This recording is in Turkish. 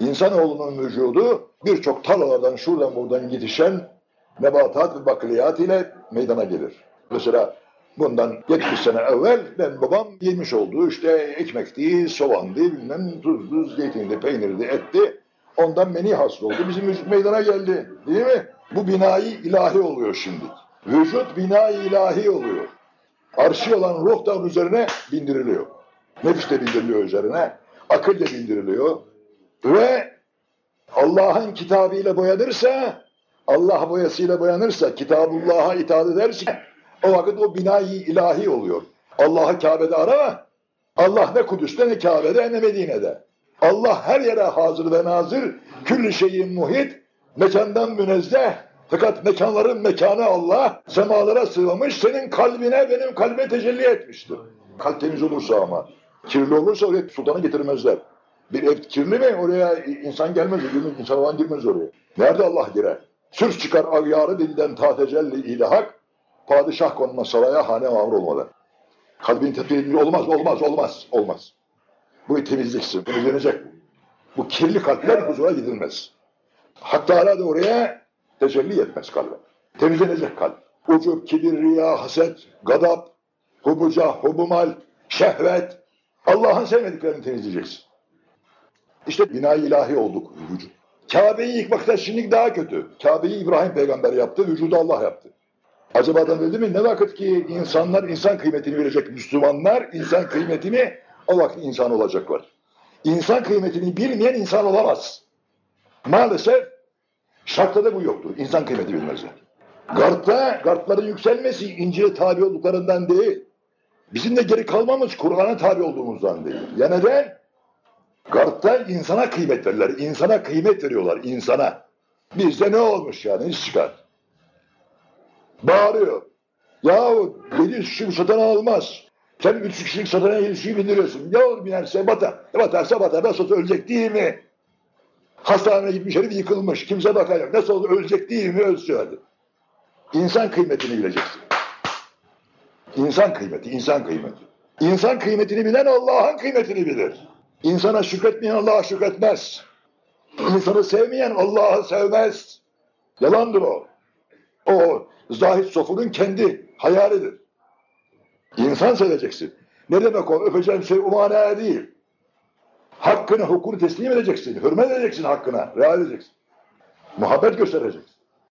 İnsanoğlunun vücudu birçok tarlalardan şuradan buradan yetişen nebatat ve bakliyat ile meydana gelir. Mesela bundan 70 sene evvel ben babam yemiş olduğu işte ekmekti, soğandı, bilmem tuzlu, zeytindi, peynirdi, etti. Ondan meni hasıl oldu. Bizim vücut meydana geldi. Değil mi? Bu binayı ilahi oluyor şimdi. Vücut binayı ilahi oluyor. Arşi olan ruh da üzerine bindiriliyor. Nefis de bindiriliyor üzerine. Akıl de bindiriliyor. Ve Allah'ın kitabıyla boyanırsa, Allah boyasıyla boyanırsa, Kitabullah'a itaat ederse, o vakit o binayı ilahi oluyor. Allah'ı Kabe'de arama. Allah ne Kudüs'te ne Kabe'de ne Medine'de. Allah her yere hazır ve nazır, küllü şeyin muhit, mekandan münezzeh, fakat mekanların mekanı Allah, semalara sığmamış, senin kalbine, benim kalbime tecelli etmiştir. Kalp temiz olursa ama, kirli olursa oraya sultanı getirmezler. Bir ev kirli mi oraya insan gelmez, girmez, insan olan girmez oraya. Nerede Allah girer? Sürs çıkar avyarı dilden ta tecelli ilahak, padişah konma saraya hane mamur olmadan. Kalbin tepkili olmaz, olmaz, olmaz, olmaz. Bu temizliksin, temizlenecek bu. Bu kirli kalpler huzura gidilmez. Hak Teala da oraya tecelli etmez kalbe. Temizlenecek kalp. Ucub, kibir, riya, haset, gadap, hubuca, hubumal, şehvet. Allah'ın sevmediklerini temizleyeceksin. İşte bina ilahi olduk vücut. Kabe'yi yıkmakta şimdi daha kötü. Kabe'yi İbrahim peygamber yaptı, vücudu Allah yaptı. Acaba adam dedi mi ne vakit ki insanlar insan kıymetini verecek Müslümanlar insan kıymetini o vakit insan olacaklar. İnsan kıymetini bilmeyen insan olamaz. Maalesef şartta da bu yoktur. İnsan kıymeti bilmezler. Gartta, gartların yükselmesi İncil'e tabi olduklarından değil. Bizim de geri kalmamız Kur'an'a tabi olduğumuzdan değil. Ya neden? Gartta insana kıymet verirler. İnsana kıymet veriyorlar. insana. Bizde ne olmuş yani? İş çıkar. Bağırıyor. Yahu 700 kişi bu satana almaz. Sen 3 kişilik satana 700 kişiyi bindiriyorsun. Ya olur binerse batar. E batarsa batar. Nasıl olsa ölecek değil mi? Hastaneye gitmiş herif yıkılmış. Kimse bakacak. Nasıl olsa ölecek değil mi? Ölsün hadi. İnsan kıymetini bileceksin. İnsan kıymeti, insan kıymeti. İnsan kıymetini bilen Allah'ın kıymetini bilir. İnsana şükretmeyen Allah'a şükretmez. İnsanı sevmeyen Allah'ı sevmez. Yalandır o. O Zahid Sofu'nun kendi hayalidir. İnsan seveceksin. Ne demek o? Öpeceğim şey umanaya değil. Hakkını, hukukunu teslim edeceksin. Hürmet edeceksin hakkına. Real edeceksin. Muhabbet göstereceksin.